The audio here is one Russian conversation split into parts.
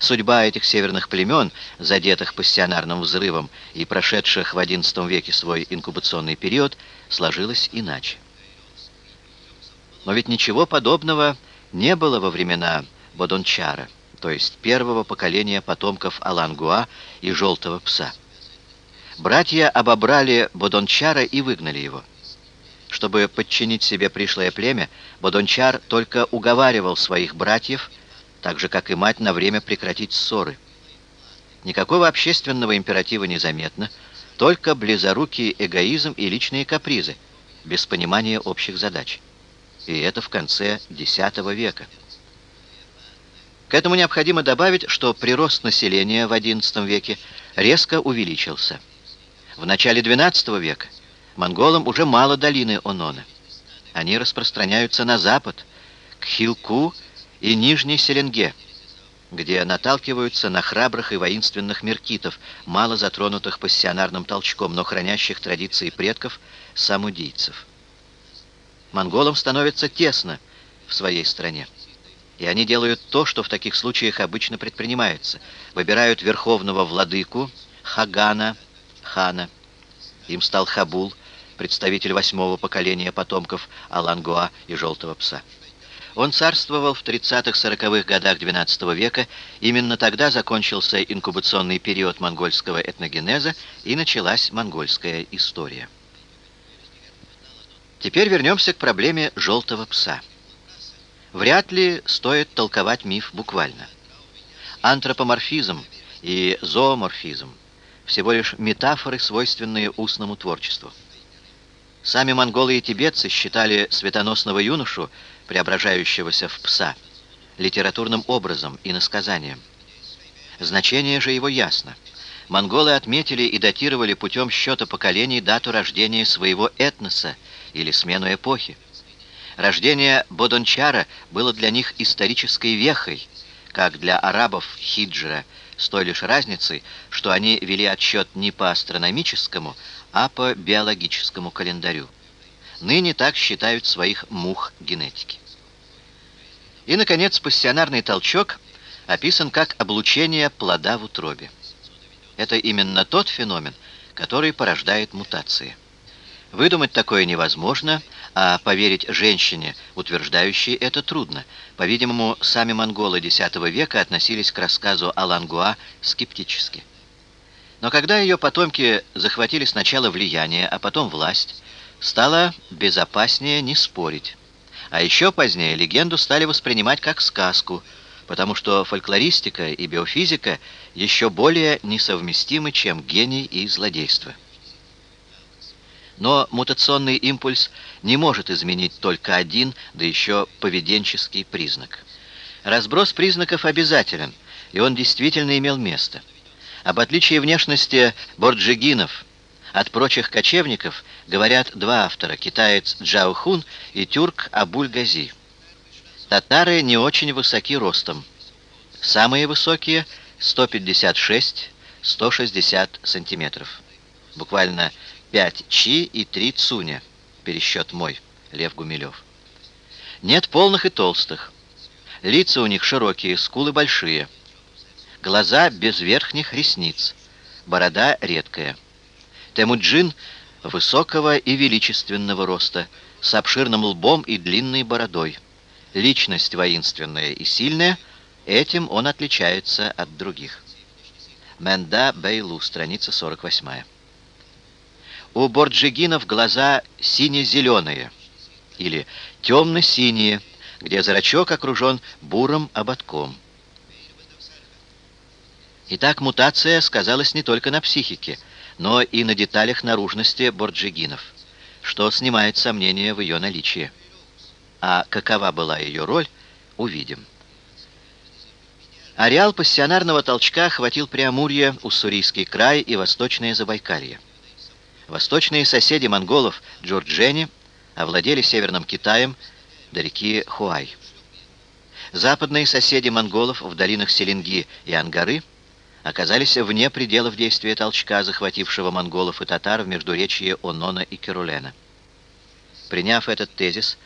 Судьба этих северных племен, задетых пассионарным взрывом и прошедших в XI веке свой инкубационный период, сложилась иначе. Но ведь ничего подобного не было во времена Бодончара, то есть первого поколения потомков Алангуа и Желтого Пса. Братья обобрали Бодончара и выгнали его. Чтобы подчинить себе пришлое племя, Бодончар только уговаривал своих братьев, так же, как и мать, на время прекратить ссоры. Никакого общественного императива не заметно, только близорукий эгоизм и личные капризы, без понимания общих задач. И это в конце X века. К этому необходимо добавить, что прирост населения в XI веке резко увеличился. В начале XII века монголам уже мало долины Онона. Они распространяются на запад, к Хилку и Нижней Селенге, где наталкиваются на храбрых и воинственных меркитов, мало затронутых пассионарным толчком, но хранящих традиции предков самудийцев. Монголам становится тесно в своей стране. И они делают то, что в таких случаях обычно предпринимается. Выбирают верховного владыку, Хагана, хана. Им стал Хабул, представитель восьмого поколения потомков Алангуа и Желтого Пса. Он царствовал в 30-40-х годах XII века. Именно тогда закончился инкубационный период монгольского этногенеза и началась монгольская история. Теперь вернемся к проблеме «желтого пса». Вряд ли стоит толковать миф буквально. Антропоморфизм и зооморфизм – всего лишь метафоры, свойственные устному творчеству. Сами монголы и тибетцы считали светоносного юношу, преображающегося в пса, литературным образом и насказанием. Значение же его ясно. Монголы отметили и датировали путем счета поколений дату рождения своего этноса или смену эпохи. Рождение Бодончара было для них исторической вехой, как для арабов хиджра, с той лишь разницей, что они вели отсчет не по астрономическому, а по биологическому календарю. Ныне так считают своих мух генетики. И, наконец, пассионарный толчок описан как облучение плода в утробе. Это именно тот феномен, который порождает мутации. Выдумать такое невозможно, а поверить женщине, утверждающей это, трудно. По-видимому, сами монголы X века относились к рассказу о Лангуа скептически. Но когда ее потомки захватили сначала влияние, а потом власть, стало безопаснее не спорить. А еще позднее легенду стали воспринимать как сказку, потому что фольклористика и биофизика еще более несовместимы, чем гений и злодейство. Но мутационный импульс не может изменить только один, да еще поведенческий признак. Разброс признаков обязателен, и он действительно имел место. Об отличии внешности борджигинов от прочих кочевников говорят два автора, китаец Джао Хун и тюрк Абуль-Гази. Татары не очень высоки ростом. Самые высокие 156-160 сантиметров. Буквально 5 чи и 3 цуня. Пересчет мой, Лев Гумилев. Нет полных и толстых. Лица у них широкие, скулы большие. Глаза без верхних ресниц. Борода редкая. Темуджин высокого и величественного роста, с обширным лбом и длинной бородой. Личность воинственная и сильная, этим он отличается от других. Менда Бейлу, страница 48. У борджигинов глаза сине-зеленые или темно-синие, где зрачок окружен бурым ободком. Итак, мутация сказалась не только на психике, но и на деталях наружности борджигинов, что снимает сомнения в ее наличии. А какова была ее роль, увидим. Ареал пассионарного толчка охватил Преамурье, Уссурийский край и Восточное Забайкалье. Восточные соседи монголов, джурджени, овладели Северным Китаем до реки Хуай. Западные соседи монголов в долинах Селенги и Ангары оказались вне пределов действия толчка, захватившего монголов и татар в междуречье Онона и Керулена. Приняв этот тезис,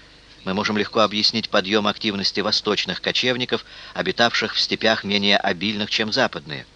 мы можем легко объяснить подъем активности восточных кочевников, обитавших в степях менее обильных, чем западные.